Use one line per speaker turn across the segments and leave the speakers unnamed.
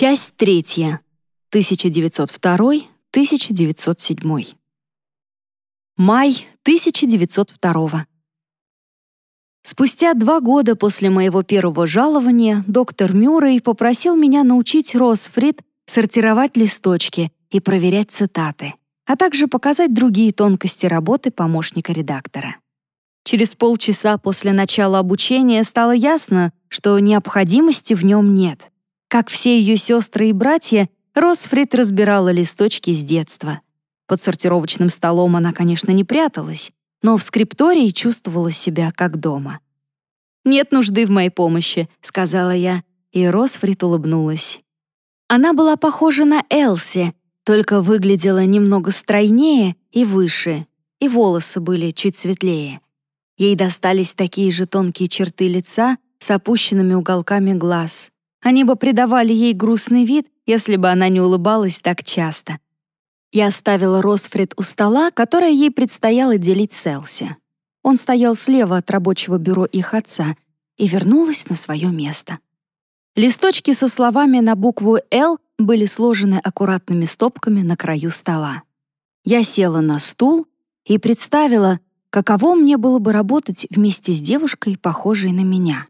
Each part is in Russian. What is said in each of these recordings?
Часть третья. 1902-1907. Май 1902. Спустя два года после моего первого жалования доктор Мюррей попросил меня научить Росфрид сортировать листочки и проверять цитаты, а также показать другие тонкости работы помощника редактора. Через полчаса после начала обучения стало ясно, что необходимости в нем нет. Как все ее сестры и братья, Росфрид разбирала листочки с детства. Под сортировочным столом она, конечно, не пряталась, но в скриптории чувствовала себя как дома. «Нет нужды в моей помощи», — сказала я, и Росфрид улыбнулась. Она была похожа на Элси, только выглядела немного стройнее и выше, и волосы были чуть светлее. Ей достались такие же тонкие черты лица с опущенными уголками глаз. Они бы придавали ей грустный вид, если бы она не улыбалась так часто. Я оставила Росфред у стола, которое ей предстояло делить с Элси. Он стоял слева от рабочего бюро их отца и вернулась на свое место. Листочки со словами на букву «Л» были сложены аккуратными стопками на краю стола. Я села на стул и представила, каково мне было бы работать вместе с девушкой, похожей на меня.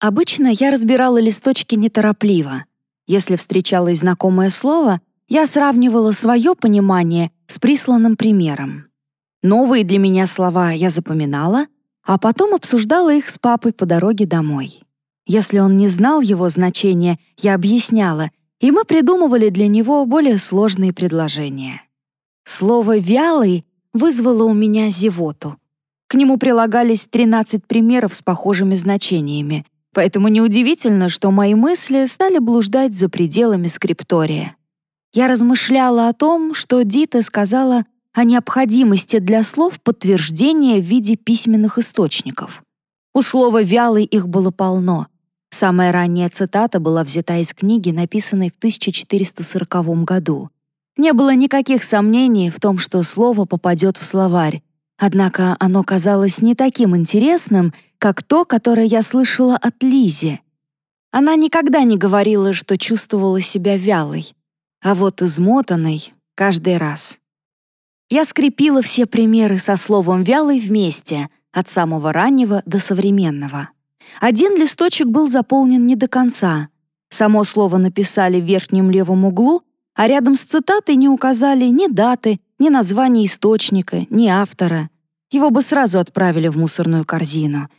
Обычно я разбирала листочки неторопливо. Если встречалось знакомое слово, я сравнивала свое понимание с присланным примером. Новые для меня слова я запоминала, а потом обсуждала их с папой по дороге домой. Если он не знал его значения, я объясняла, и мы придумывали для него более сложные предложения. Слово «вялый» вызвало у меня зевоту. К нему прилагались 13 примеров с похожими значениями, поэтому неудивительно, что мои мысли стали блуждать за пределами скриптория. Я размышляла о том, что Дита сказала о необходимости для слов подтверждения в виде письменных источников. У слова «вялый» их было полно, Самая ранняя цитата была взята из книги, написанной в 1440 году. Не было никаких сомнений в том, что слово попадет в словарь, однако оно казалось не таким интересным, как то, которое я слышала от Лизи. Она никогда не говорила, что чувствовала себя вялой, а вот измотанной каждый раз. Я скрепила все примеры со словом «вялый» вместе, от самого раннего до современного. Один листочек был заполнен не до конца. Само слово написали в верхнем левом углу, а рядом с цитатой не указали ни даты, ни названия источника, ни автора. Его бы сразу отправили в мусорную корзину.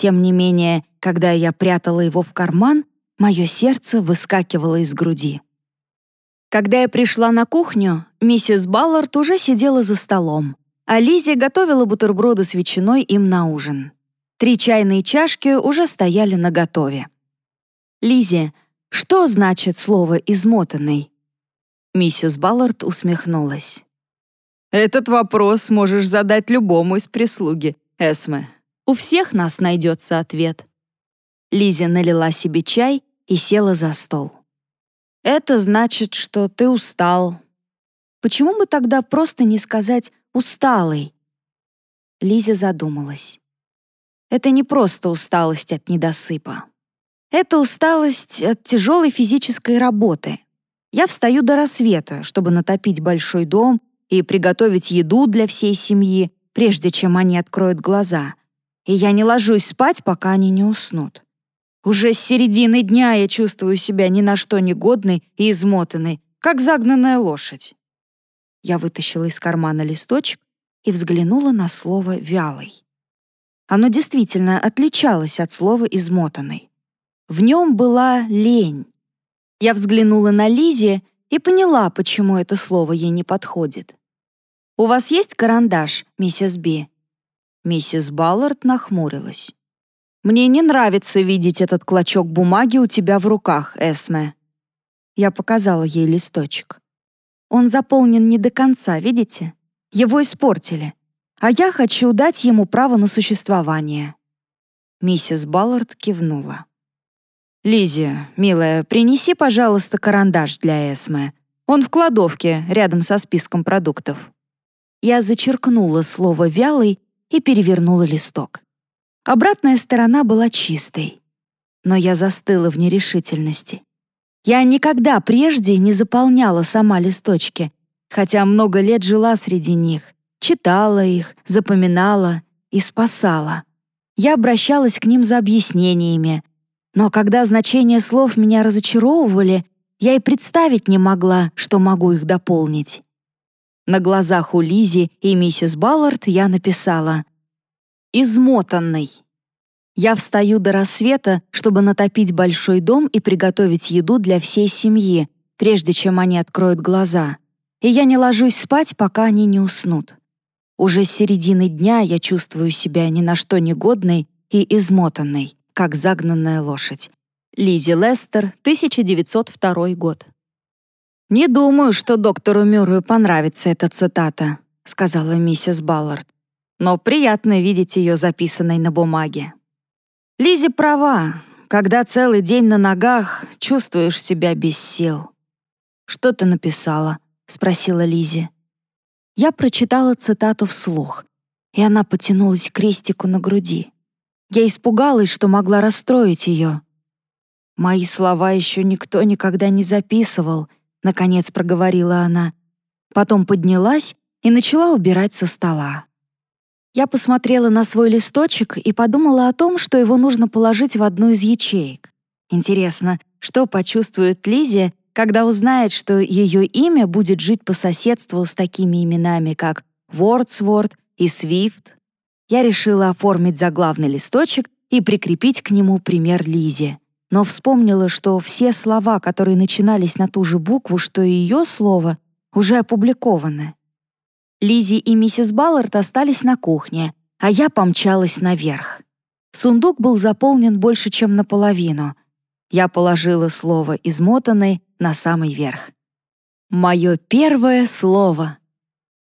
Тем не менее, когда я прятала его в карман, мое сердце выскакивало из груди. Когда я пришла на кухню, миссис Баллард уже сидела за столом, а Лизия готовила бутерброды с ветчиной им на ужин. Три чайные чашки уже стояли наготове. Лизи, что значит слово «измотанный»?» Миссис Баллард усмехнулась.
«Этот вопрос можешь задать любому из прислуги, Эсме.
У всех нас найдется ответ». Лизи налила себе чай и села за стол. «Это значит, что ты устал. Почему бы тогда просто не сказать «усталый»?» Лиза задумалась. Это не просто усталость от недосыпа. Это усталость от тяжелой физической работы. Я встаю до рассвета, чтобы натопить большой дом и приготовить еду для всей семьи, прежде чем они откроют глаза. И я не ложусь спать, пока они не уснут. Уже с середины дня я чувствую себя ни на что негодной и измотанной, как загнанная лошадь. Я вытащила из кармана листочек и взглянула на слово «вялый». Оно действительно отличалось от слова «измотанный». В нем была лень. Я взглянула на Лизе и поняла, почему это слово ей не подходит. «У вас есть карандаш, миссис Би?» Миссис Баллард нахмурилась. «Мне не нравится видеть этот клочок бумаги у тебя в руках, Эсме». Я показала ей листочек. «Он заполнен не до конца, видите? Его испортили а я хочу дать ему право на существование». Миссис Баллард кивнула. «Лиззи, милая, принеси, пожалуйста, карандаш для Эсме. Он в кладовке, рядом со списком продуктов». Я зачеркнула слово «вялый» и перевернула листок. Обратная сторона была чистой. Но я застыла в нерешительности. Я никогда прежде не заполняла сама листочки, хотя много лет жила среди них, читала их, запоминала и спасала. Я обращалась к ним за объяснениями, но когда значения слов меня разочаровывали, я и представить не могла, что могу их дополнить. На глазах у Лизи и миссис Баллард я написала «Измотанный». Я встаю до рассвета, чтобы натопить большой дом и приготовить еду для всей семьи, прежде чем они откроют глаза. И я не ложусь спать, пока они не уснут. Уже с середины дня я чувствую себя ни на что негодной и измотанной, как загнанная лошадь. Лизи Лестер, 1902 год. «Не думаю, что доктору Мюррею понравится эта цитата», — сказала миссис Баллард. «Но приятно видеть ее записанной на бумаге». Лизи права. Когда целый день на ногах, чувствуешь себя без сил. «Что ты написала?» — спросила Лизи. Я прочитала цитату вслух, и она потянулась к крестику на груди. Я испугалась, что могла расстроить ее. «Мои слова еще никто никогда не записывал», — наконец проговорила она. Потом поднялась и начала убирать со стола. Я посмотрела на свой листочек и подумала о том, что его нужно положить в одну из ячеек. Интересно, что почувствует Лизи, когда узнает, что ее имя будет жить по соседству с такими именами, как Вордсворд и Свифт. Я решила оформить заглавный листочек и прикрепить к нему пример Лизи. Но вспомнила, что все слова, которые начинались на ту же букву, что и ее слово, уже опубликованы. Лизи и миссис Баллард остались на кухне, а я помчалась наверх. Сундук был заполнен больше, чем наполовину. Я положила слово «измотанный» на самый верх. Мое первое слово.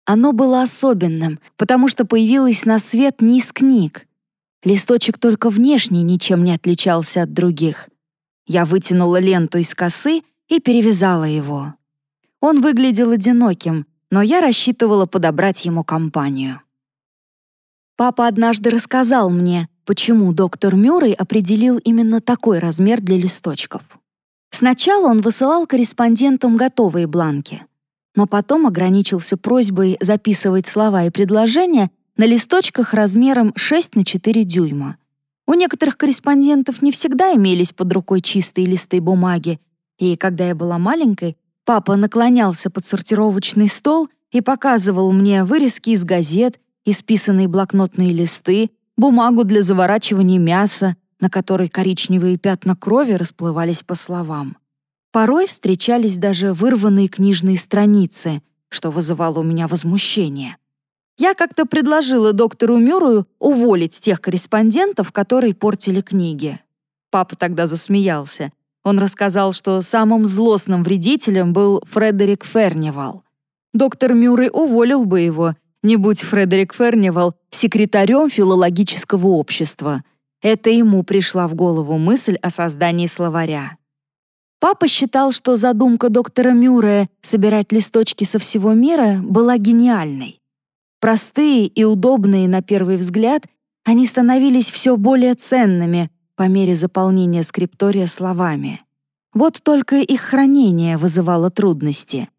Оно было особенным, потому что появилось на свет не из книг. Листочек только внешне ничем не отличался от других. Я вытянула ленту из косы и перевязала его. Он выглядел одиноким, но я рассчитывала подобрать ему компанию. Папа однажды рассказал мне, почему доктор Мюррей определил именно такой размер для листочков. Сначала он высылал корреспондентам готовые бланки, но потом ограничился просьбой записывать слова и предложения на листочках размером 6 на 4 дюйма. У некоторых корреспондентов не всегда имелись под рукой чистые листы бумаги, и когда я была маленькой, Папа наклонялся под сортировочный стол и показывал мне вырезки из газет, исписанные блокнотные листы, бумагу для заворачивания мяса, на которой коричневые пятна крови расплывались по словам. Порой встречались даже вырванные книжные страницы, что вызывало у меня возмущение. Я как-то предложила доктору Мюррею уволить тех корреспондентов, которые портили книги. Папа тогда засмеялся — он рассказал, что самым злостным вредителем был Фредерик Фернивал. Доктор Мюррей уволил бы его, не будь Фредерик Фернивал секретарем филологического общества. Это ему пришла в голову мысль о создании словаря. Папа считал, что задумка доктора Мюррея собирать листочки со всего мира была гениальной. Простые и удобные на первый взгляд, они становились все более ценными, по мере заполнения скриптория словами. Вот только их хранение вызывало трудности.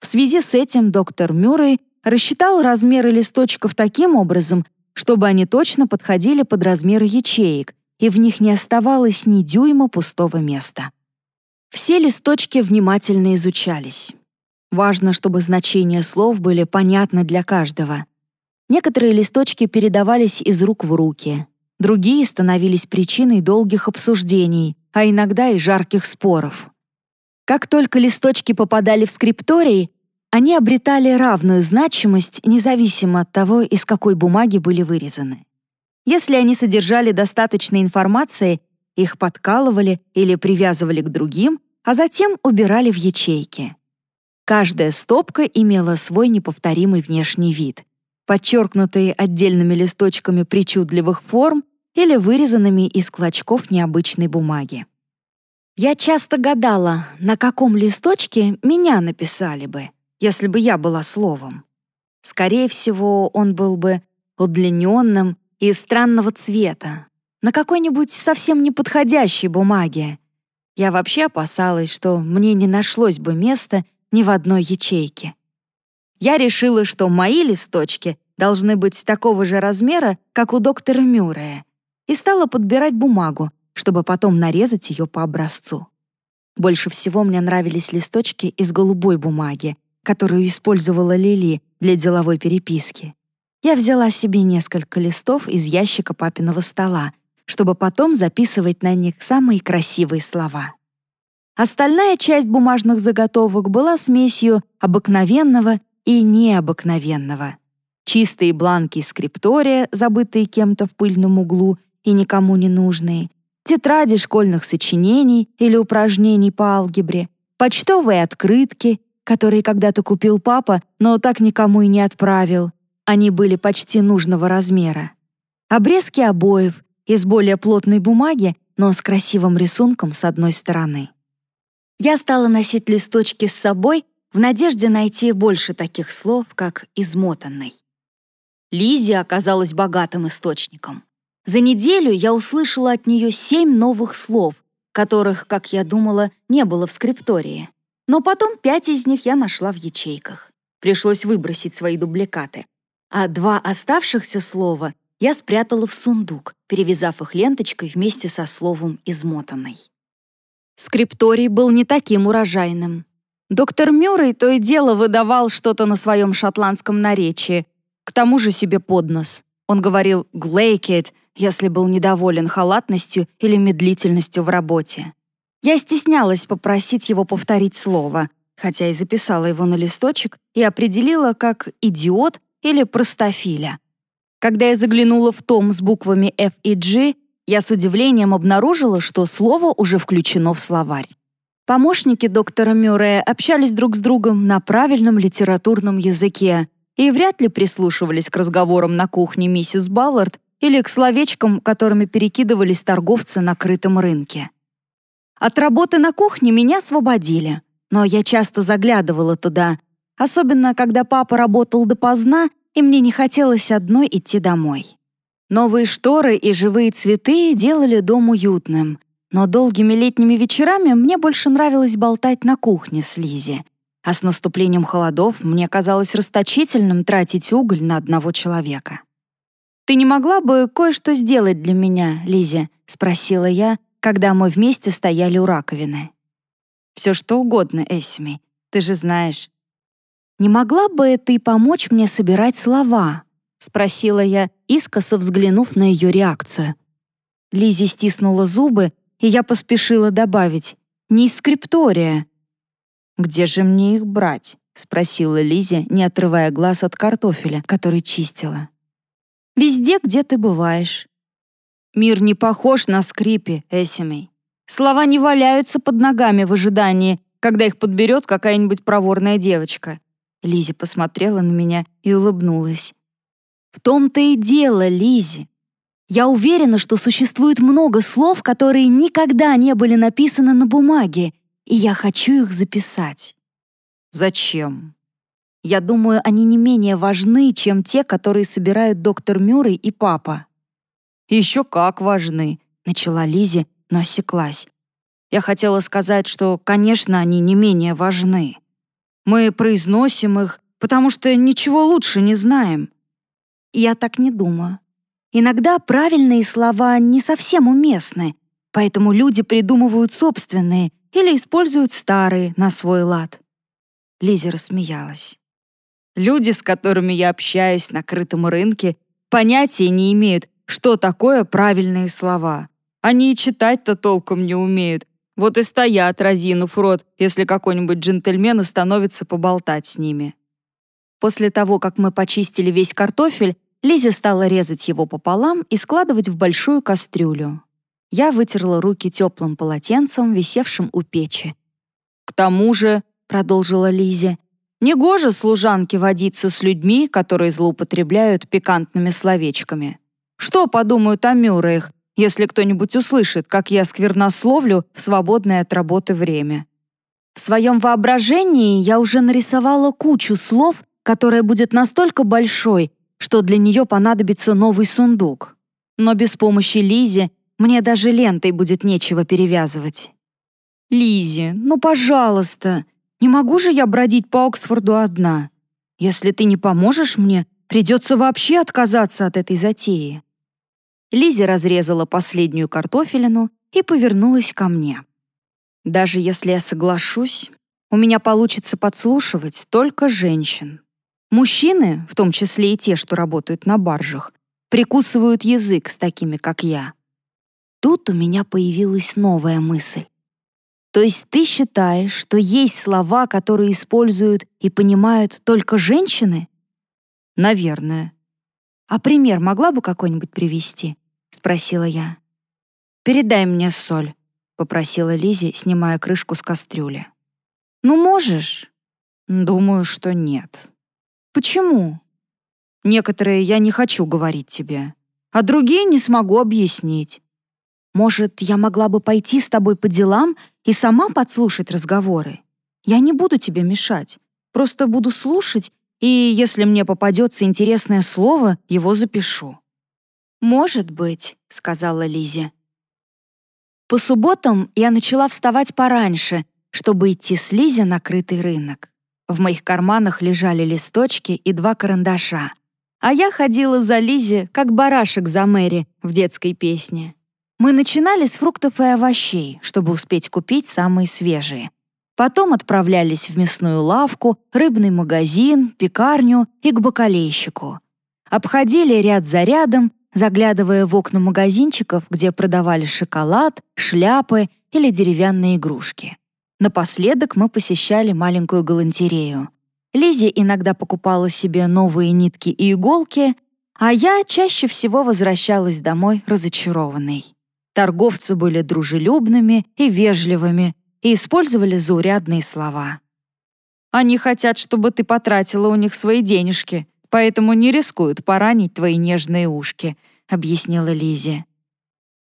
В связи с этим доктор Мюррей рассчитал размеры листочков таким образом, чтобы они точно подходили под размеры ячеек, и в них не оставалось ни дюйма пустого места. Все листочки внимательно изучались. Важно, чтобы значения слов были понятны для каждого. Некоторые листочки передавались из рук в руки, Другие становились причиной долгих обсуждений, а иногда и жарких споров. Как только листочки попадали в скрипторий, они обретали равную значимость независимо от того, из какой бумаги были вырезаны. Если они содержали достаточно информации, их подкалывали или привязывали к другим, а затем убирали в ячейки. Каждая стопка имела свой неповторимый внешний вид, подчеркнутые отдельными листочками причудливых форм или вырезанными из клочков необычной бумаги. Я часто гадала, на каком листочке меня написали бы, если бы я была словом. Скорее всего, он был бы удлиненным и странного цвета, на какой-нибудь совсем неподходящей бумаге. Я вообще опасалась, что мне не нашлось бы места ни в одной ячейке. Я решила, что мои листочки должны быть такого же размера, как у доктора Мюррея, и стала подбирать бумагу, чтобы потом нарезать ее по образцу. Больше всего мне нравились листочки из голубой бумаги, которую использовала Лили для деловой переписки. Я взяла себе несколько листов из ящика папиного стола, чтобы потом записывать на них самые красивые слова. Остальная часть бумажных заготовок была смесью обыкновенного и необыкновенного. Чистые бланки скриптория, забытые кем-то в пыльном углу и никому не нужные, тетради школьных сочинений или упражнений по алгебре, почтовые открытки, которые когда-то купил папа, но так никому и не отправил. Они были почти нужного размера. Обрезки обоев из более плотной бумаги, но с красивым рисунком с одной стороны. Я стала носить листочки с собой в надежде найти больше таких слов, как «измотанный». Лизи оказалась богатым источником. За неделю я услышала от нее семь новых слов, которых, как я думала, не было в скриптории. Но потом пять из них я нашла в ячейках. Пришлось выбросить свои дубликаты. А два оставшихся слова я спрятала в сундук, перевязав их ленточкой вместе со словом «измотанный». Скрипторий был не таким урожайным. Доктор Мюррей то и дело выдавал что-то на своем шотландском наречии, к тому же себе под нос. Он говорил «глейкет», если был недоволен халатностью или медлительностью в работе. Я стеснялась попросить его повторить слово, хотя и записала его на листочек и определила как «идиот» или «простофиля». Когда я заглянула в том с буквами F и G, я с удивлением обнаружила, что слово уже включено в словарь. Помощники доктора Мюррея общались друг с другом на правильном литературном языке, и вряд ли прислушивались к разговорам на кухне миссис Баллард или к словечкам, которыми перекидывались торговцы на крытом рынке. От работы на кухне меня освободили, но я часто заглядывала туда, особенно когда папа работал допоздна, и мне не хотелось одной идти домой. Новые шторы и живые цветы делали дом уютным, но долгими летними вечерами мне больше нравилось болтать на кухне с Лизи, а с наступлением холодов мне казалось расточительным тратить уголь на одного человека. «Ты не могла бы кое-что сделать для меня, Лизи?» — спросила я, когда мы вместе стояли у раковины. «Все что угодно, Эссими, ты же знаешь». «Не могла бы ты помочь мне собирать слова?» — спросила я, искоса взглянув на ее реакцию. Лизи стиснула зубы, и я поспешила добавить «не из скриптория», «Где же мне их брать?» — спросила Лизя, не отрывая глаз от картофеля, который чистила. «Везде, где ты бываешь». «Мир не похож на скрипи, Эсимей. Слова не валяются под ногами в ожидании, когда их подберет какая-нибудь проворная девочка». Лиза посмотрела на меня и улыбнулась. «В том-то и дело, Лизи. Я уверена, что существует много слов, которые никогда не были написаны на бумаге, и я хочу их записать. Зачем? Я думаю, они не менее важны, чем те, которые собирают доктор Мюррей и папа. Еще как важны, начала Лизи, но осеклась. Я хотела сказать, что, конечно, они не менее важны. Мы произносим их, потому что ничего лучше не знаем. Я так не думаю. Иногда правильные слова не совсем уместны, поэтому люди придумывают собственные или используют старые на свой лад. Лиза рассмеялась. Люди, с которыми я общаюсь на крытом рынке, понятия не имеют, что такое правильные слова. Они и читать-то толком не умеют. Вот и стоят, разинув рот, если какой-нибудь джентльмен остановится поболтать с ними. После того, как мы почистили весь картофель, Лиза стала резать его пополам и складывать в большую кастрюлю. Я вытерла руки теплым полотенцем, висевшим у печи. «К тому же», — продолжила Лизе, «негоже служанке водиться с людьми, которые злоупотребляют пикантными словечками. Что подумают о Мюрреях, если кто-нибудь услышит, как я сквернословлю в свободное от работы время?» В своем воображении я уже нарисовала кучу слов, которая будет настолько большой, что для нее понадобится новый сундук. Но без помощи Лизи мне даже лентой будет нечего перевязывать. Лизи, ну, пожалуйста, не могу же я бродить по Оксфорду одна. Если ты не поможешь мне, придется вообще отказаться от этой затеи». Лизи разрезала последнюю картофелину и повернулась ко мне. «Даже если я соглашусь, у меня получится подслушивать только женщин. Мужчины, в том числе и те, что работают на баржах, прикусывают язык с такими, как я. Тут у меня появилась новая мысль. То есть ты считаешь, что есть слова, которые используют и понимают только женщины? Наверное. А пример могла бы какой-нибудь привести? Спросила я. Передай мне соль, попросила Лизи, снимая крышку с кастрюли. Ну, можешь? Думаю, что нет. Почему? Некоторые я не хочу говорить тебе, а другие не смогу объяснить. Может, я могла бы пойти с тобой по делам и сама подслушать разговоры? Я не буду тебе мешать, просто буду слушать, и если мне попадется интересное слово, его запишу». «Может быть», — сказала Лизе. По субботам я начала вставать пораньше, чтобы идти с Лизе на крытый рынок. В моих карманах лежали листочки и два карандаша. А я ходила за Лизе, как барашек за Мэри в детской песне. Мы начинали с фруктов и овощей, чтобы успеть купить самые свежие. Потом отправлялись в мясную лавку, рыбный магазин, пекарню и к бакалейщику. Обходили ряд за рядом, заглядывая в окна магазинчиков, где продавали шоколад, шляпы или деревянные игрушки. Напоследок мы посещали маленькую галантерею. Лизи иногда покупала себе новые нитки и иголки, а я чаще всего возвращалась домой разочарованной. Торговцы были дружелюбными и вежливыми и использовали заурядные слова. «Они хотят, чтобы ты потратила у них свои денежки, поэтому не рискуют поранить твои нежные ушки», — объяснила Лизи.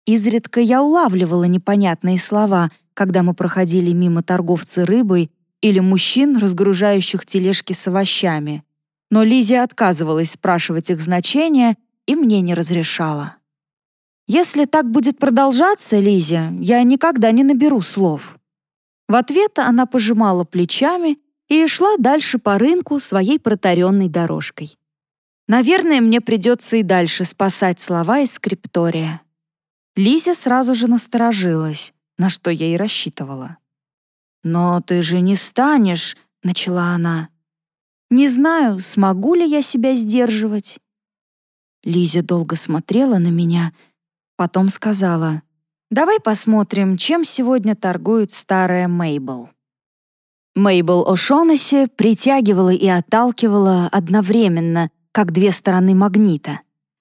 Изредка я улавливала непонятные слова, когда мы проходили мимо торговца рыбой или мужчин, разгружающих тележки с овощами. Но Лизи отказывалась спрашивать их значение и мне не разрешала. Если так будет продолжаться, Лизя, я никогда не наберу слов». В ответ она пожимала плечами и шла дальше по рынку своей протаренной дорожкой. Наверное, мне придется и дальше спасать слова из скриптория. Лизя сразу же насторожилась, на что я и рассчитывала. «Но ты же не станешь», — начала она. «Не знаю, смогу ли я себя сдерживать». Лизя долго смотрела на меня — Потом сказала, «Давай посмотрим, чем сегодня торгует старая Мейбл». Мейбл О'Шонесси притягивала и отталкивала одновременно, как две стороны магнита.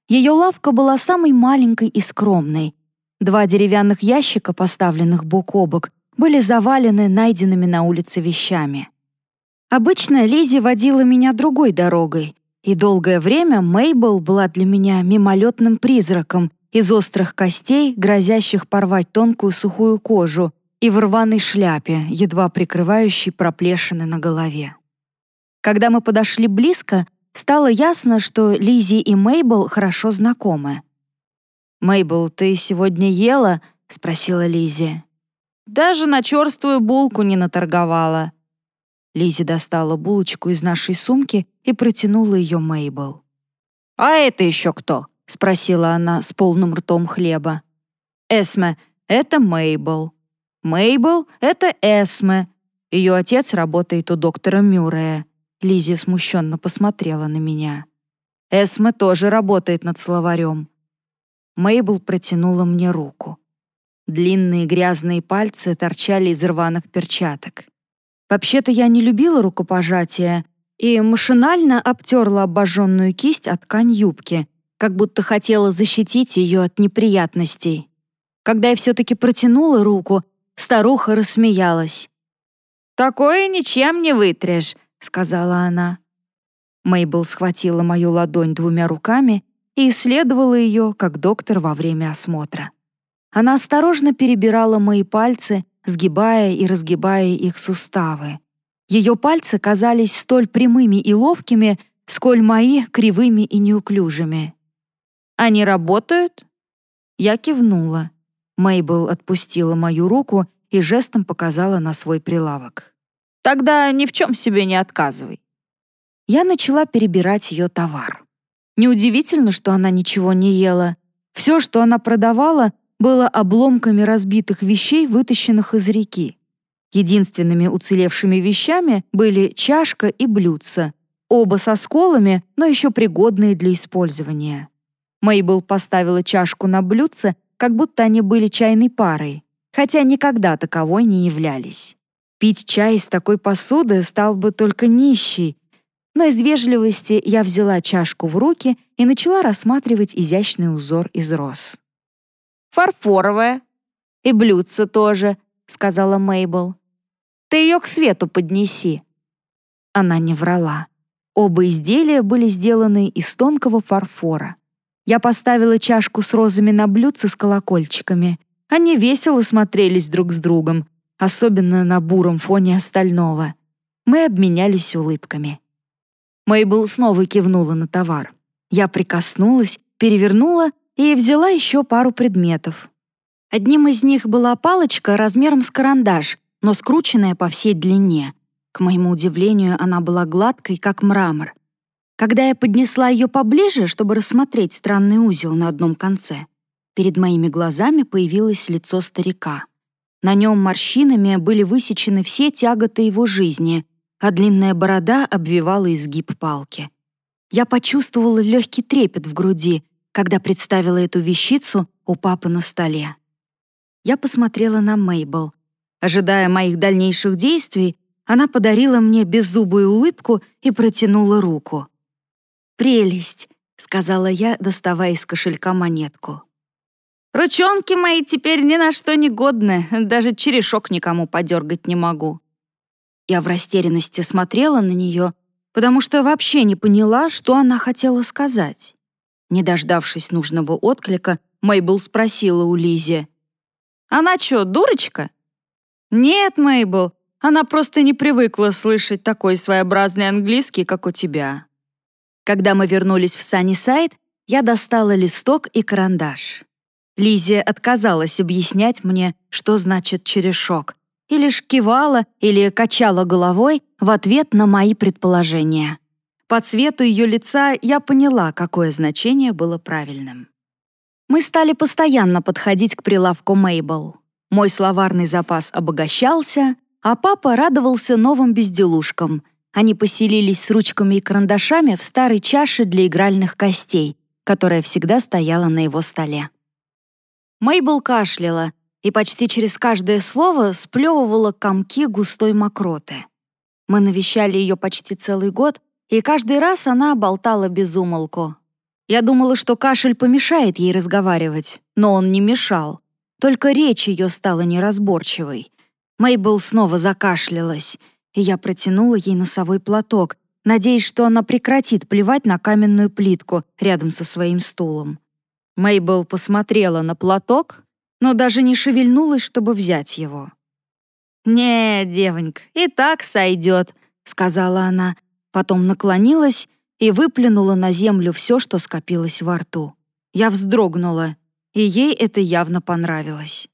Ее лавка была самой маленькой и скромной. Два деревянных ящика, поставленных бок о бок, были завалены найденными на улице вещами. Обычно Лизи водила меня другой дорогой, и долгое время Мейбл была для меня мимолетным призраком, из острых костей, грозящих порвать тонкую сухую кожу, и в рваной шляпе, едва прикрывающей проплешины на голове. Когда мы подошли близко, стало ясно, что Лизи и Мейбл хорошо знакомы. «Мейбл, ты сегодня ела?» — спросила Лизи. «Даже на черствую булку не наторговала». Лизи достала булочку из нашей сумки и протянула ее Мейбл. «А это еще кто?» — спросила она с полным ртом хлеба. «Эсме, это Мейбл. Мейбл — это Эсме. Ее отец работает у доктора Мюррея». Лизи смущенно посмотрела на меня. «Эсме тоже работает над словарем». Мейбл протянула мне руку. Длинные грязные пальцы торчали из рваных перчаток. Вообще-то я не любила рукопожатия и машинально обтерла обожженную кисть от ткань юбки, как будто хотела защитить ее от неприятностей. Когда я все-таки протянула руку, старуха рассмеялась. «Такое ничем не вытрешь», — сказала она. Мейбл схватила мою ладонь двумя руками и исследовала ее, как доктор во время осмотра. Она осторожно перебирала мои пальцы, сгибая и разгибая их суставы. Ее пальцы казались столь прямыми и ловкими, сколь мои кривыми и неуклюжими. Они работают?» Я кивнула. Мейбл отпустила мою руку и жестом показала на свой прилавок.
«Тогда ни в чем себе не отказывай».
Я начала перебирать ее товар. Неудивительно, что она ничего не ела. Все, что она продавала, было обломками разбитых вещей, вытащенных из реки. Единственными уцелевшими вещами были чашка и блюдце, оба со сколами, но еще пригодные для использования. Мейбл поставила чашку на блюдце, как будто они были чайной парой, хотя никогда таковой не являлись. Пить чай из такой посуды стал бы только нищий, но из вежливости я взяла чашку в руки и начала рассматривать изящный узор из роз.
«Фарфоровая. И блюдце тоже», — сказала Мейбл. «Ты ее к свету поднеси».
Она не врала. Оба изделия были сделаны из тонкого фарфора. Я поставила чашку с розами на блюдце с колокольчиками. Они весело смотрелись друг с другом, особенно на буром фоне остального. Мы обменялись улыбками. Мейбл снова кивнула на товар. Я прикоснулась, перевернула и взяла еще пару предметов. Одним из них была палочка размером с карандаш, но скрученная по всей длине. К моему удивлению, она была гладкой, как мрамор. Когда я поднесла ее поближе, чтобы рассмотреть странный узел на одном конце, перед моими глазами появилось лицо старика. На нем морщинами были высечены все тяготы его жизни, а длинная борода обвивала изгиб палки. Я почувствовала легкий трепет в груди, когда представила эту вещицу у папы на столе. Я посмотрела на Мейбл. Ожидая моих дальнейших действий, она подарила мне беззубую улыбку и протянула руку. «Прелесть», — сказала я, доставая из кошелька монетку.
«Ручонки мои теперь ни на что не годны, даже черешок никому подергать не могу».
Я в растерянности смотрела на нее, потому что вообще не поняла, что она хотела сказать. Не дождавшись нужного отклика, Мейбл спросила у Лизи.
«Она что, дурочка?» «Нет, Мейбл, она просто не привыкла слышать такой своеобразный английский, как у тебя».
Когда мы вернулись в Саннисайд, я достала листок и карандаш. Лизия отказалась объяснять мне, что значит черешок, и лишь кивала или качала головой в ответ на мои предположения. По цвету ее лица я поняла, какое значение было правильным. Мы стали постоянно подходить к прилавку Мейбл. Мой словарный запас обогащался, а папа радовался новым безделушкам. Они поселились с ручками и карандашами в старой чаше для игральных костей, которая всегда стояла на его столе. Мейбл кашляла и почти через каждое слово сплевывала комки густой мокроты. Мы навещали ее почти целый год, и каждый раз она болтала без умолку. Я думала, что кашель помешает ей разговаривать, но он не мешал. Только речь ее стала неразборчивой. Мейбл снова закашлялась, и я протянула ей носовой платок, надеясь, что она прекратит плевать на каменную плитку рядом со своим стулом. Мейбл посмотрела на платок, но даже не шевельнулась, чтобы взять его.
«Не, девонька, и так сойдет», — сказала она, потом наклонилась и выплюнула на землю все, что скопилось во рту. Я вздрогнула, и ей это явно понравилось.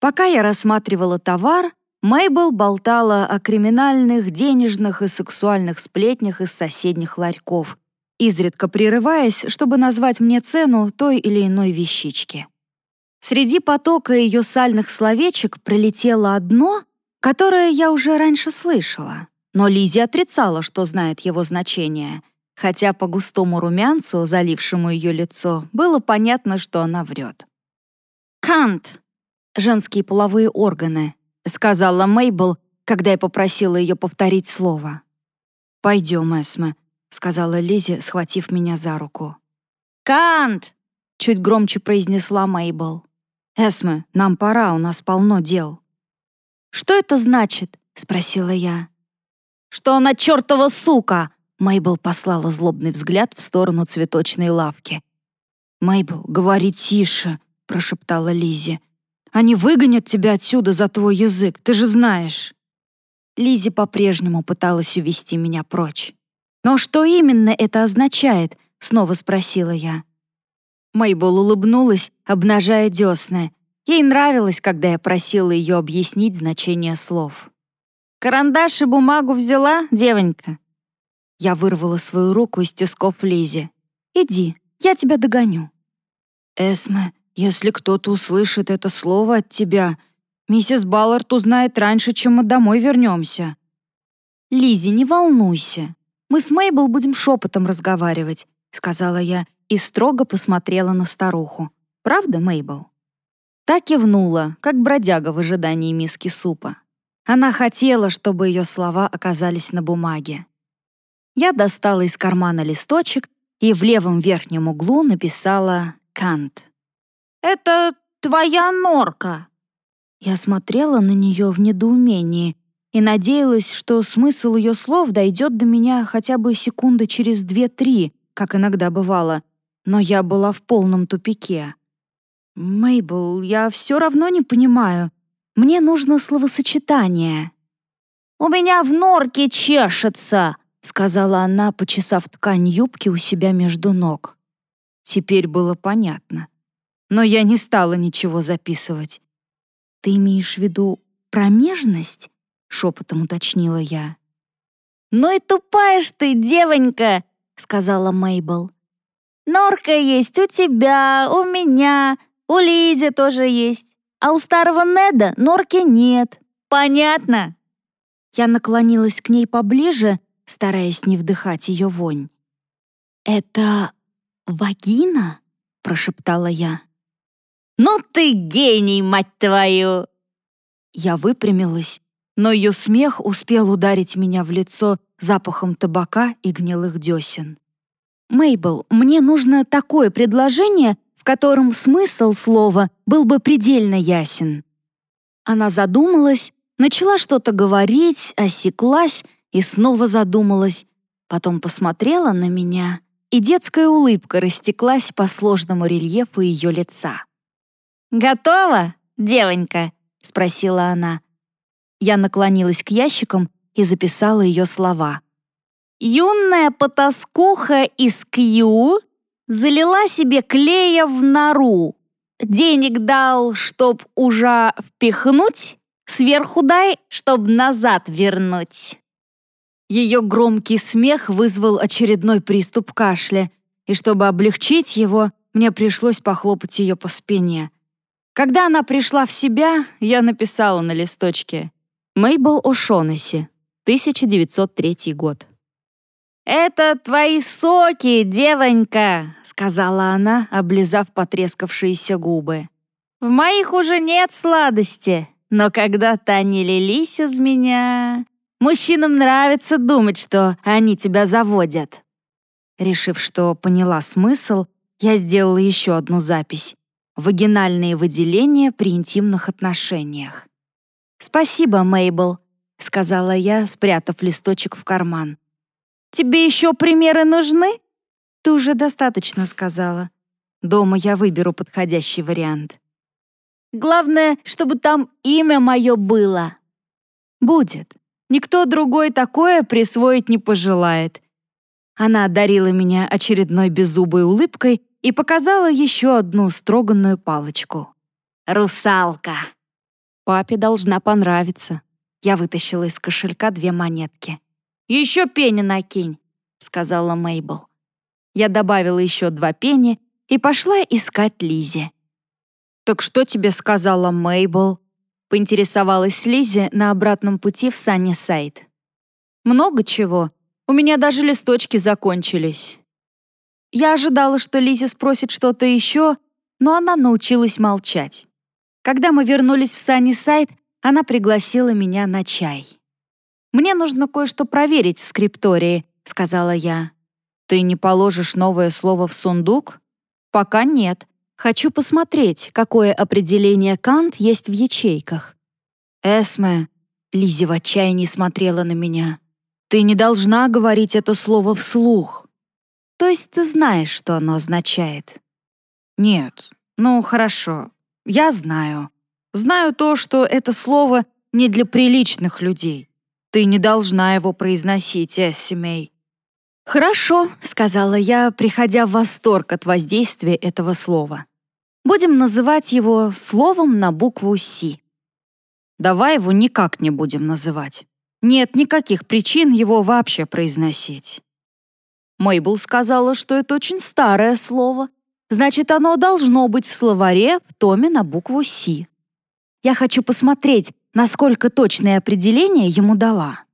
Пока я рассматривала товар, Мейбл болтала о криминальных, денежных и сексуальных сплетнях из соседних ларьков, изредка прерываясь, чтобы назвать мне цену той или иной вещички. Среди потока ее сальных словечек пролетело одно, которое я уже раньше слышала, но Лизи отрицала, что знает его значение, хотя по густому румянцу, залившему ее лицо, было понятно, что она врет. «Кант!» женские половые органы», — сказала Мейбл, когда я попросила ее повторить слово.
«Пойдем, Эсме», — сказала Лизи, схватив меня за руку.
«Кант!»
— чуть громче произнесла Мейбл. «Эсме, нам пора, у нас полно дел».
«Что это значит?» — спросила я. «Что она чертова сука!»
Мейбл послала злобный взгляд в сторону цветочной лавки. «Мейбл, говори тише», — прошептала Лизи. Они выгонят тебя отсюда за твой язык, ты же знаешь». Лизи по-прежнему пыталась увести меня прочь. «Но что именно это означает?» — снова спросила я. Мейбл улыбнулась, обнажая десны.
Ей нравилось, когда я просила ее объяснить значение слов. «Карандаш и бумагу взяла, девонька?» Я вырвала свою руку из тисков Лизи. «Иди, я тебя догоню».
«Эсме, если кто-то услышит это слово от тебя, миссис Баллард узнает раньше, чем мы домой вернемся».
Лизи, не волнуйся. Мы с Мейбл будем шепотом разговаривать», — сказала я и строго посмотрела на старуху. «Правда, Мейбл?» Та кивнула, как бродяга в ожидании миски супа. Она хотела, чтобы ее слова оказались на бумаге. Я достала из кармана листочек и в левом верхнем углу написала «Кант».
«Это твоя норка!»
Я смотрела на нее в недоумении и надеялась, что смысл ее слов дойдет до меня хотя бы секунды через две-три, как иногда бывало, но я была в полном тупике. «Мейбл, я все равно не понимаю. Мне нужно словосочетание».
«У меня в норке чешется!»
— сказала она, почесав ткань юбки у себя между ног. Теперь было понятно. Но я не стала ничего записывать. «Ты имеешь в виду промежность?» — шепотом уточнила я.
«Ну и тупая ж ты, девонька!» — сказала Мейбл. «Норка есть у тебя, у меня, у Лизи тоже есть, а у старого Неда норки нет. Понятно?»
Я наклонилась к ней поближе, стараясь не вдыхать ее вонь. «Это вагина?» — прошептала я.
«Ну ты гений, мать твою!»
Я выпрямилась, но ее смех успел ударить меня в лицо запахом табака и гнилых десен. «Мейбл, мне нужно такое предложение, в котором смысл слова был бы предельно ясен». Она задумалась, начала что-то говорить, осеклась и снова задумалась, потом посмотрела на меня, и детская улыбка растеклась по сложному рельефу ее лица.
«Готова, девонька?» — спросила она.
Я наклонилась к ящикам и записала ее слова.
«Юная потаскуха из Кью залила себе клея в нору. Денег дал, чтоб уже впихнуть, сверху дай, чтоб назад вернуть».
Ее громкий смех вызвал очередной приступ кашля, и чтобы облегчить его, мне пришлось похлопать ее по спине. Когда она пришла в себя, я написала на листочке «Мейбл О'Шонесси, 1903 год».
«Это твои соки, девонька», — сказала она, облизав потрескавшиеся губы. «В моих уже нет сладости, но когда-то они лились из меня. Мужчинам нравится думать, что они тебя заводят».
Решив, что поняла смысл, я сделала еще одну запись. Вагинальные выделения при интимных отношениях. «Спасибо, Мейбл», — сказала я, спрятав листочек в карман.
«Тебе еще примеры нужны?»
«Ты уже достаточно сказала. Дома я выберу подходящий вариант».
«Главное, чтобы там имя мое было».
«Будет. Никто другой такое присвоить не пожелает». Она одарила меня очередной беззубой улыбкой и показала еще одну строганную палочку.
«Русалка!»
«Папе должна понравиться». Я вытащила из кошелька две монетки.
«Еще пени накинь», — сказала Мейбл.
Я добавила еще два пени и пошла искать Лизе. «Так что тебе сказала Мейбл?» поинтересовалась Лизи на обратном пути в Саннисайд. «Много чего. У меня даже листочки закончились». Я ожидала, что Лизи спросит что-то еще, но она научилась молчать. Когда мы вернулись в Саннисайд, она пригласила меня на чай. «Мне нужно кое-что проверить в скриптории», — сказала я. «Ты не положишь новое слово в сундук?» «Пока нет. Хочу посмотреть, какое определение Кант есть в ячейках». «Эсме», — Лизи в отчаянии смотрела на меня, «ты не должна говорить это слово вслух». «То есть ты знаешь, что оно означает?» «Нет, ну хорошо, я знаю. Знаю то, что это слово не для приличных людей. Ты не должна его произносить, Эссимей». «Хорошо», — сказала я, приходя в восторг от воздействия этого слова. Будем называть его словом на букву «С».
Давай его никак не будем называть. Нет никаких причин его вообще произносить.
Мейбл сказала, что это очень старое слово. Значит, оно должно быть в словаре в томе на букву «С». Я хочу посмотреть, насколько точное определение ему дала.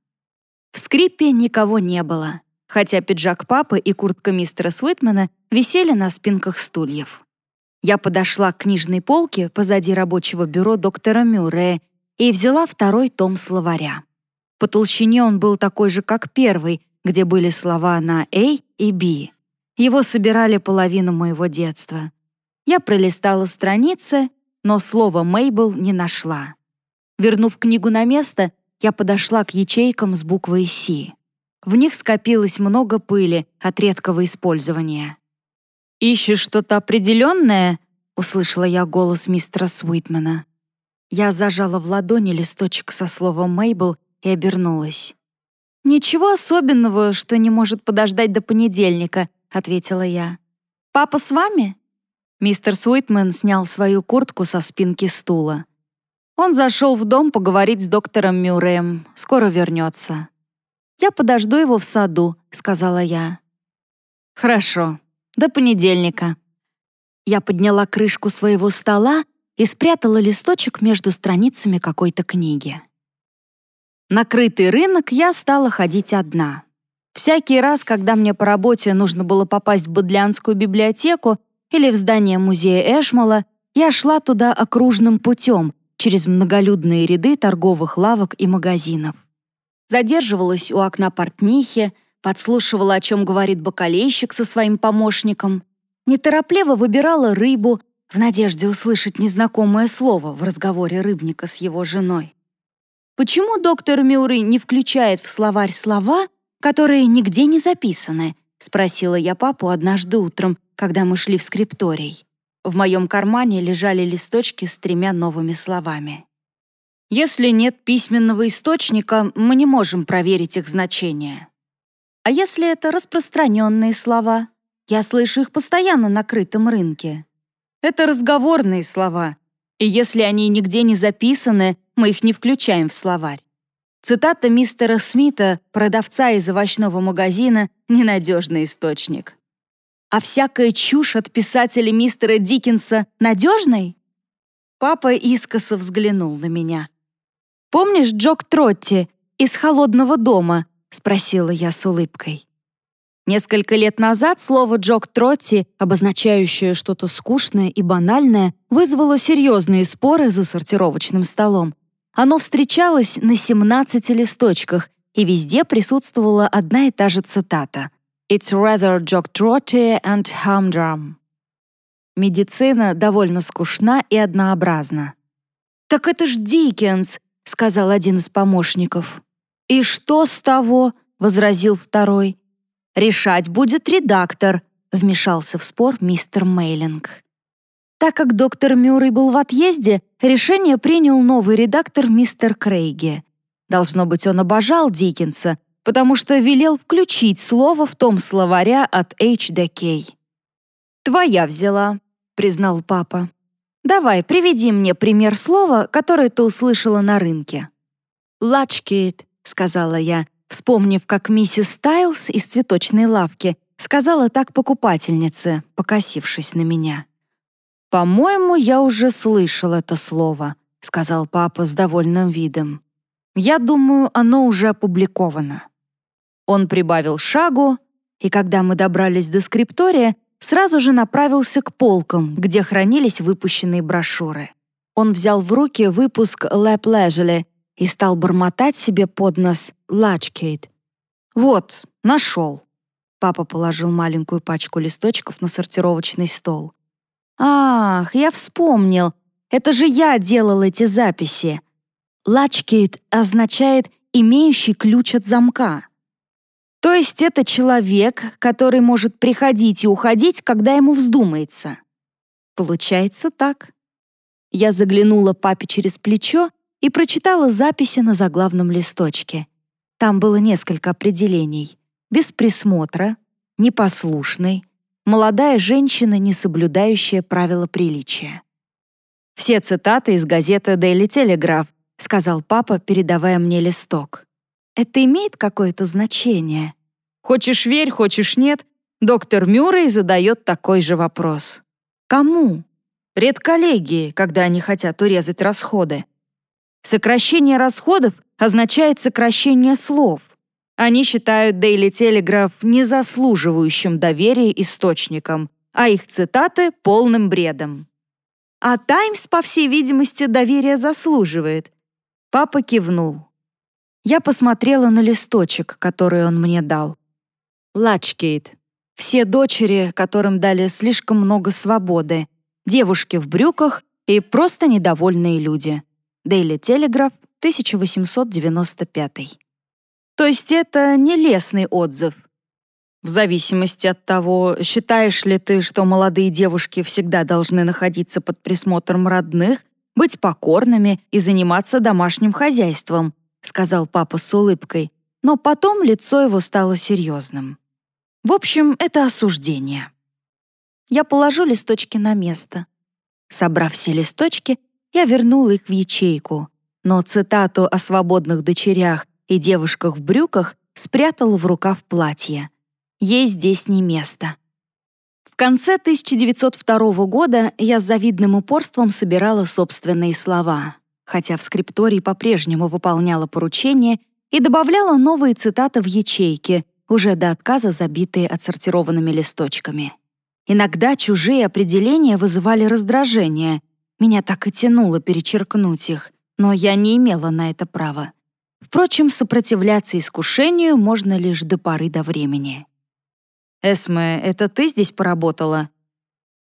В скрипе никого не было, хотя пиджак папы и куртка мистера Суитмана висели на спинках стульев. Я подошла к книжной полке позади рабочего бюро доктора Мюррея и взяла второй том словаря. По толщине он был такой же, как первый, где были слова на «A» и «B». Его собирали половину моего детства. Я пролистала страницы, но слова «Мейбл» не нашла. Вернув книгу на место, я подошла к ячейкам с буквой «С». В них скопилось много пыли от редкого использования.
«Ищешь что-то определенное?» — услышала я голос мистера Суитмана.
Я зажала в ладони листочек со словом «Мейбл» и обернулась. «Ничего особенного, что не может подождать до понедельника», — ответила я. «Папа с вами?» Мистер Суитман снял свою куртку со спинки стула. Он зашел в дом поговорить с доктором Мюрреем. Скоро вернется. «Я подожду его в саду», — сказала я.
«Хорошо. До понедельника».
Я подняла крышку своего стола и спрятала листочек между страницами какой-то книги. Накрытый рынок я стала ходить одна. Всякий раз, когда мне по работе нужно было попасть в Бодлянскую библиотеку или в здание музея Эшмала, я шла туда окружным путем, через многолюдные ряды торговых лавок и магазинов. Задерживалась у окна портнихи, подслушивала, о чем говорит бакалейщик со своим помощником, неторопливо выбирала рыбу, в надежде услышать незнакомое слово в разговоре рыбника с его женой. Почему доктор Мюррей не включает в словарь слова, которые нигде не записаны? Спросила я папу однажды утром, когда мы шли в скрипторий. В моем кармане лежали листочки с тремя новыми словами. Если нет письменного источника, мы не можем проверить их значение. А если это распространенные слова? Я слышу их постоянно на крытом рынке. Это разговорные слова, и если они нигде не записаны, мы их не включаем в словарь. Цитата мистера Смита, продавца из овощного магазина, ненадежный источник. А всякая чушь от писателя мистера Диккенса надежный? Папа искоса взглянул на меня. «Помнишь Джок Тротти из «Холодного дома»?» — спросила я с улыбкой. Несколько лет назад слово «джок тротти», обозначающее что-то скучное и банальное, вызвало серьезные споры за сортировочным столом. Оно встречалось на 17 листочках, и везде присутствовала одна и та же цитата «It's rather jock trotty and humdrum». Медицина довольно скучна и однообразна. «Так это ж Диккенс», — сказал один из помощников. «И что с того?» — возразил второй. Решать будет редактор», — вмешался в спор мистер Мейлинг. Так как доктор Мюррей был в отъезде, решение принял новый редактор мистер Крейги. Должно быть, он обожал Диккенса, потому что велел включить слово в том словаря от H.D.K. «Твоя взяла», — признал папа. «Давай, приведи мне пример слова, которое ты услышала на рынке». «Лачкейт», — сказала я, вспомнив, как миссис Стайлс из цветочной лавки сказала так покупательнице, покосившись на меня. «По-моему, я уже слышал это слово», — сказал папа с довольным видом. «Я думаю, оно уже опубликовано». Он прибавил шагу, и когда мы добрались до скриптория, сразу же направился к полкам, где хранились выпущенные брошюры. Он взял в руки выпуск «Лэп Лежели» и стал бормотать себе под нос «Лачкейт». «Вот, нашел». Папа положил маленькую пачку листочков на сортировочный стол. «Ах, я вспомнил. Это же я делал эти записи. Лачкейт означает «имеющий ключ от замка». То есть это человек, который может приходить и уходить, когда ему вздумается. Получается так. Я заглянула папе через плечо и прочитала записи на заглавном листочке. Там было несколько определений. Без присмотра, непослушный, молодая женщина, не соблюдающая правила приличия.
«Все цитаты из газеты Daily Telegraph», — сказал папа, передавая мне листок.
«Это имеет какое-то значение?»
«Хочешь верь, хочешь нет, доктор Мюррей задает такой же вопрос».
«Кому?»
«Редколлегии, когда они хотят урезать расходы». Сокращение расходов означает сокращение слов. Они считают Daily Telegraph не заслуживающим доверия источником, а их цитаты — полным бредом.
А «Таймс», по всей видимости, доверия заслуживает.
Папа кивнул.
Я посмотрела на листочек, который он мне дал.
Лачкейт.
Все дочери, которым дали слишком много свободы. Девушки в брюках и просто недовольные люди. Daily Telegraph, 1895.
То есть это не лестный отзыв. В зависимости от того, считаешь ли ты, что молодые девушки всегда должны находиться под присмотром родных, быть покорными и заниматься домашним хозяйством, сказал папа с улыбкой, но потом лицо его стало серьезным. В общем, это осуждение.
Я положу листочки на место. Собрав все листочки, я вернула их в ячейку, но цитату о свободных дочерях и девушках в брюках спрятала в рукав платья. Ей здесь не место. В конце 1902 года я с завидным упорством собирала собственные слова, хотя в скриптории по-прежнему выполняла поручения и добавляла новые цитаты в ячейки, уже до отказа забитые отсортированными листочками. Иногда чужие определения вызывали раздражение. Меня так и тянуло перечеркнуть их, но я не имела на это права. Впрочем, сопротивляться искушению можно лишь до поры до времени.
«Эсме, это ты здесь поработала?»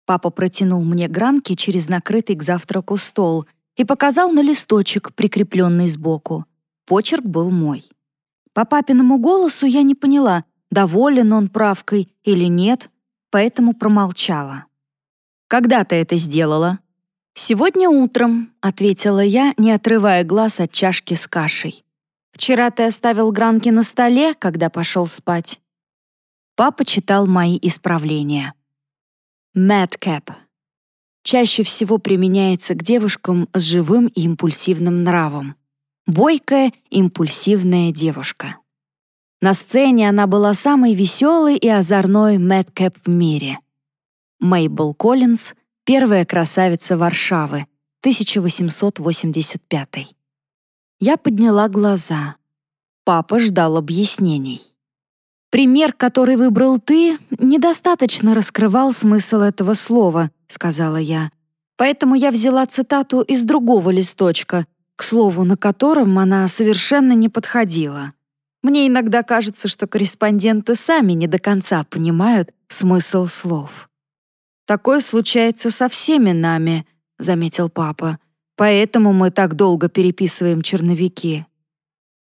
Папа протянул мне гранки через накрытый к завтраку стол и показал на листочек, прикрепленный сбоку. Почерк был мой. По папиному голосу я не поняла, доволен он правкой или нет, поэтому промолчала.
«Когда ты это сделала?»
«Сегодня утром», — ответила я, не отрывая глаз от чашки с кашей. Вчера ты оставил гранки на столе, когда пошел спать». Папа читал мои исправления. Madcap. Чаще всего применяется к девушкам с живым и импульсивным нравом. Бойкая, импульсивная девушка. На сцене она была самой веселой и озорной Madcap в мире. Мейбл Коллинз — первая красавица Варшавы, 1885 я подняла глаза. Папа ждал объяснений. «Пример, который выбрал ты, недостаточно раскрывал смысл этого слова», — сказала я. «Поэтому я взяла цитату из другого листочка, к слову, на котором она совершенно не подходила. Мне иногда кажется, что корреспонденты сами не до конца понимают смысл слов».
«Такое случается со всеми нами», — заметил папа. Поэтому мы так долго переписываем черновики.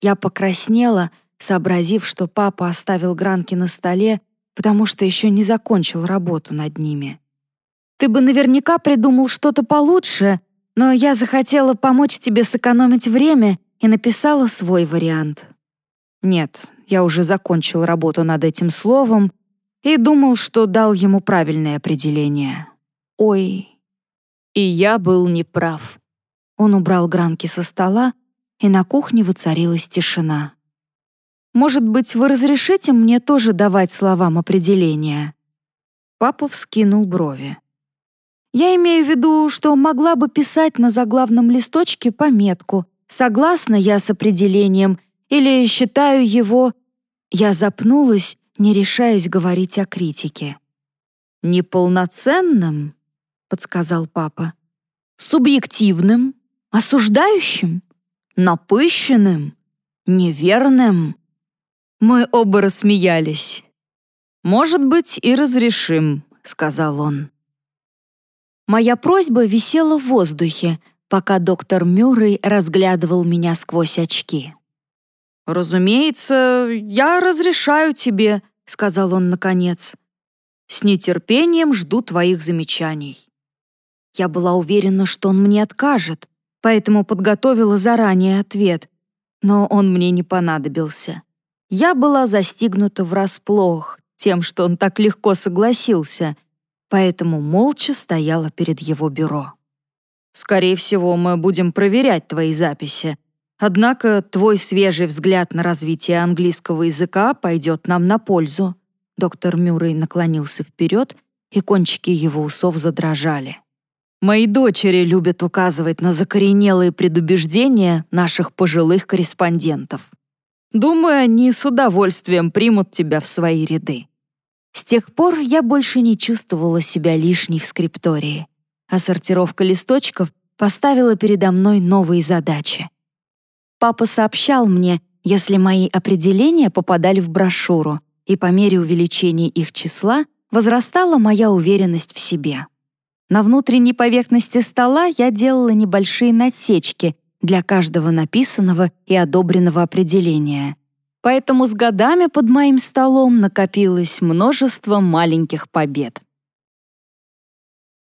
Я покраснела, сообразив, что папа оставил гранки на столе, потому что еще не закончил работу над ними. Ты бы наверняка придумал что-то получше, но я захотела помочь тебе сэкономить время и написала свой вариант.
Нет, я уже закончил работу над этим словом и думал, что дал ему правильное определение.
Ой,
и я был неправ.
Он убрал гранки со стола, и на кухне воцарилась тишина. «Может быть, вы разрешите мне тоже давать словам определения?» Папа вскинул брови. «Я имею в виду, что могла бы писать на заглавном листочке пометку «Согласна я с определением» или «Считаю его...» Я запнулась, не решаясь говорить о критике.
«Неполноценным?» — подсказал папа.
«Субъективным?» осуждающим, напыщенным, неверным.
Мы оба рассмеялись. «Может быть, и разрешим», — сказал он.
Моя просьба висела в воздухе, пока доктор Мюррей разглядывал меня сквозь очки.
«Разумеется, я разрешаю тебе», — сказал он наконец. «С нетерпением жду твоих замечаний».
Я была уверена, что он мне откажет, поэтому подготовила заранее ответ, но он мне не понадобился. Я была застигнута врасплох
тем, что он так легко согласился, поэтому молча стояла перед его бюро. «Скорее всего, мы будем проверять твои записи, однако твой свежий взгляд на развитие английского языка пойдет нам на пользу». Доктор Мюррей наклонился вперед, и кончики его усов задрожали. Мои дочери любят указывать на закоренелые предубеждения наших пожилых корреспондентов. Думаю, они с удовольствием примут тебя в свои ряды.
С тех пор я больше не чувствовала себя лишней в скриптории, а сортировка листочков поставила передо мной новые задачи. Папа сообщал мне, если мои определения попадали в брошюру, и по мере увеличения их числа возрастала моя уверенность в себе. На внутренней поверхности стола я делала небольшие насечки для каждого написанного и одобренного определения. Поэтому с годами под моим столом накопилось множество маленьких побед.